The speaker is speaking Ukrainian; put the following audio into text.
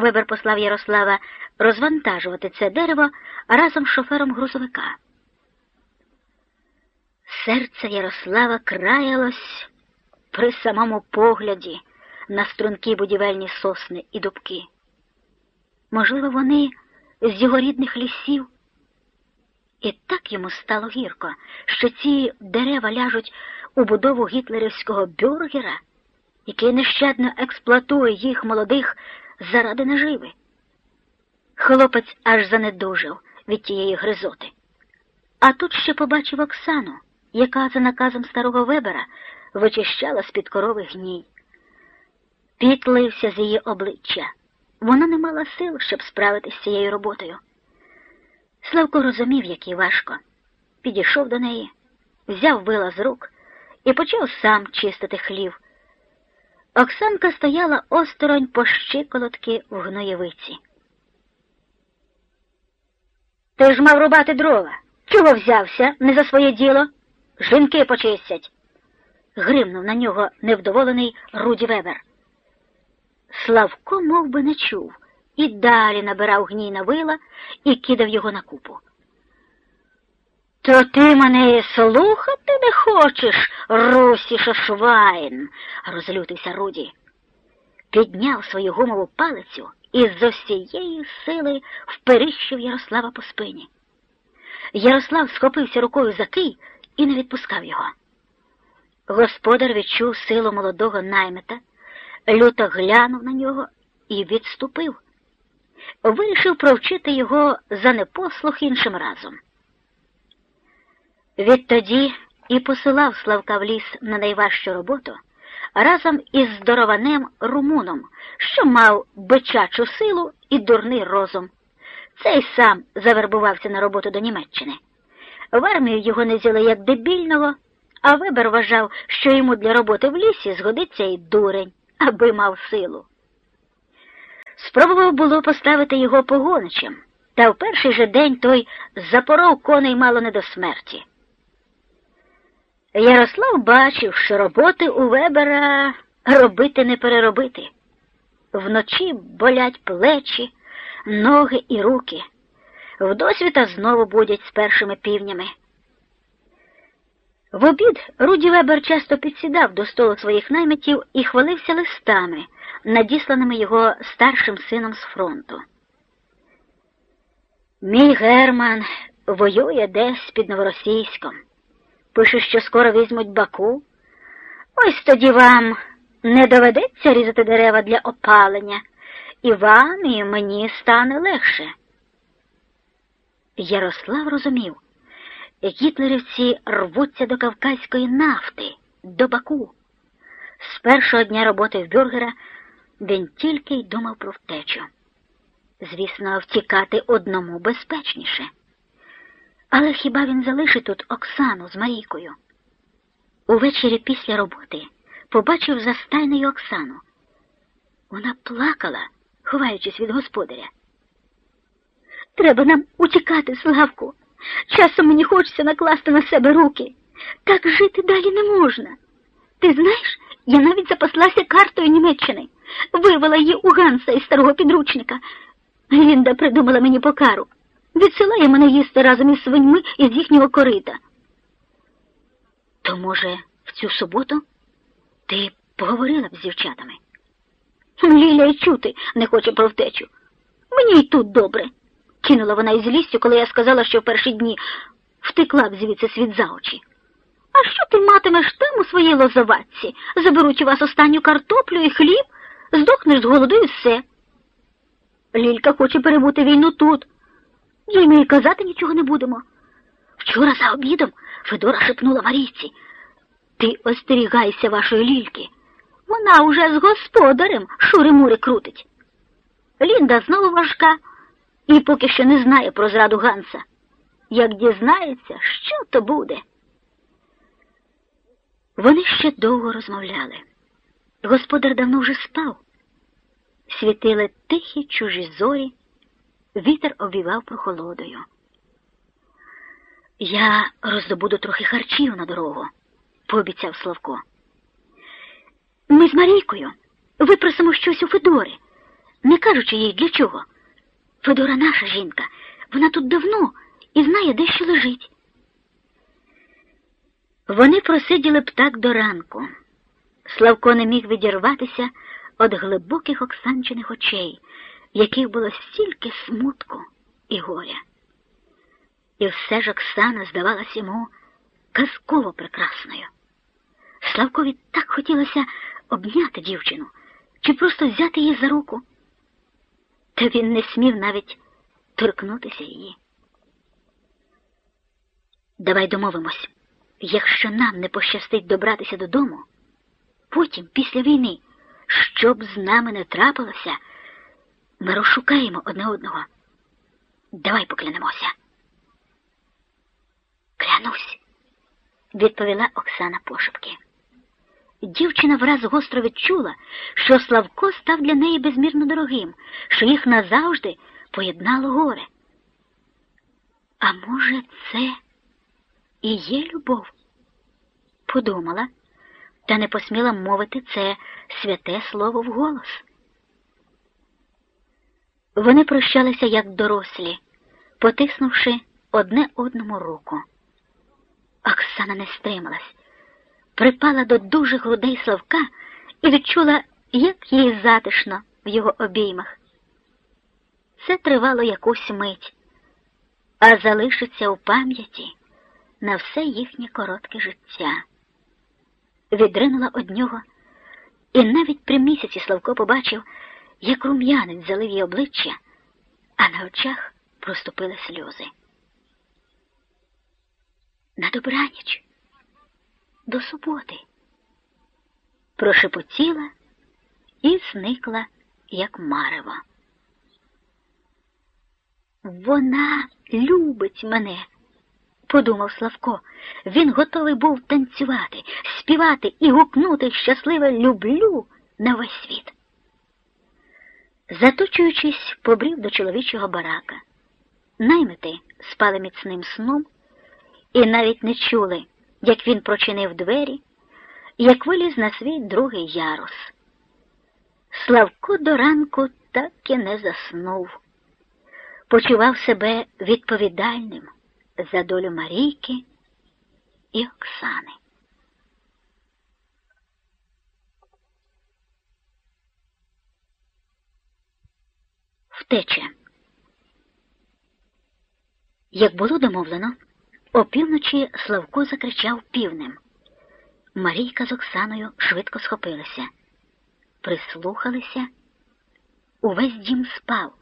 Вибер послав Ярослава розвантажувати це дерево разом з шофером грузовика. Серце Ярослава краялось при самому погляді на стрункі будівельні сосни і дубки. Можливо, вони з його рідних лісів. І так йому стало гірко, що ці дерева ляжуть у будову гітлерівського бюргера, який нещадно експлуатує їх молодих заради наживи. Хлопець аж занедужав від тієї гризоти. А тут ще побачив Оксану, яка за наказом старого вебера вичищала з-під корови гній. Пітлився з її обличчя. Вона не мала сил, щоб справитися з цією роботою. Славко розумів, як їй важко. Підійшов до неї, взяв вила з рук і почав сам чистити хлів. Оксанка стояла осторонь по щиколотки в гноєвиці. Ти ж мав рубати дрова. Чого взявся не за своє діло? Жінки почистять. Гримнув на нього невдоволений Руді Вебер. Славко мов би, не чув, і далі набирав гній на вила і кидав його на купу. То ти мене слухати не хочеш, Русі Шошвайн, розлютився Руді. Підняв свою гумову палицю і з усієї сили вперищив Ярослава по спині. Ярослав схопився рукою за кий і не відпускав його. Господар відчув силу молодого наймета, люто глянув на нього і відступив. Вирішив провчити його за непослух іншим разом. Відтоді і посилав Славка в ліс на найважчу роботу разом із здорованим румуном, що мав бичачу силу і дурний розум. Цей сам завербувався на роботу до Німеччини. В армію його не взяли як дебільного, а вибер вважав, що йому для роботи в лісі згодиться і дурень, аби мав силу. Спробував було поставити його погоничем, та в перший же день той запоров коней мало не до смерті. Ярослав бачив, що роботи у Вебера робити не переробити. Вночі болять плечі, ноги і руки. Вдосвіта знову будять з першими півнями. В обід Руді Вебер часто підсідав до столу своїх наймитів і хвалився листами, надісланими його старшим сином з фронту. Мій Герман воює десь під новоросійськом. Пише, що скоро візьмуть баку. Ось тоді вам не доведеться різати дерева для опалення, і вам, і мені стане легше. Ярослав розумів, гітлерівці рвуться до кавказької нафти, до Баку. З першого дня роботи в бюргера він тільки й думав про втечу. Звісно, втікати одному безпечніше. Але хіба він залишить тут Оксану з Марійкою? Увечері після роботи побачив за стайнею Оксану. Вона плакала, ховаючись від господаря. Треба нам утікати, Славку. Часом мені хочеться накласти на себе руки. Так жити далі не можна. Ти знаєш, я навіть запаслася картою Німеччини, вивела її у Ганса із старого підручника. Лінда придумала мені покару. Відсилає мене їсти разом із свиньми із їхнього корита. То, може, в цю суботу ти поговорила б з дівчатами? Ліля й чути не хоче про втечу. Мені й тут добре кинула вона із лістю, коли я сказала, що в перші дні втекла б звідси світ за очі. А що ти матимеш там у своїй лозоватці? Заберуть у вас останню картоплю і хліб, здохнеш з голоду і все. Лілька хоче перебути війну тут. Їй ми й казати нічого не будемо. Вчора за обідом Федора шепнула Марійці. Ти остерігайся вашої лільки. Вона уже з господарем шури-мури крутить. Лінда знову важка і поки що не знає про зраду Ганса. Як дізнається, що то буде. Вони ще довго розмовляли. Господар давно вже спав. Світили тихі чужі зорі, вітер обвівав прохолодою. Я роздобуду трохи харчів на дорогу, пообіцяв Славко. Ми з Марійкою випросимо щось у Федори. не кажучи їй для чого. Федора наша жінка, вона тут давно і знає, де що лежить. Вони просиділи б так до ранку. Славко не міг відірватися від глибоких Оксанчиних очей, яких було стільки смутку і горя. І все ж Оксана здавалась йому казково прекрасною. Славкові так хотілося обняти дівчину чи просто взяти її за руку. Та він не смів навіть торкнутися її. Давай домовимось, якщо нам не пощастить добратися додому, потім, після війни, що б з нами не трапилося, ми розшукаємо одне одного. Давай поклянемося. Клянусь, відповіла Оксана пошепки. Дівчина враз гостро відчула, що Славко став для неї безмірно дорогим, що їх назавжди поєднало горе. А може, це і є любов? Подумала, та не посміла мовити це святе слово вголос. Вони прощалися як дорослі, потиснувши одне одному руку. Оксана не стрималась, припала до дужих грудей Славка і відчула, як їй затишно в його обіймах. Це тривало якусь мить, а залишиться у пам'яті на все їхнє коротке життя. Відринула од нього, і навіть при місяці Славко побачив, як рум'янець залив її обличчя, а на очах проступили сльози. На добраніч, до суботи, прошепотіла і зникла, як марево. Вона любить мене, подумав Славко. Він готовий був танцювати, співати і гукнути щасливе люблю на весь світ. Заточуючись, побрів до чоловічого барака. Наймити спали міцним сном і навіть не чули, як він прочинив двері, як виліз на свій другий ярус. Славко до ранку так і не заснув, почував себе відповідальним за долю Марійки і Оксани. Втеча. Як було домовлено, опівночі Славко закричав півнем. Марійка з Оксаною швидко схопилися, прислухалися, увесь дім спав.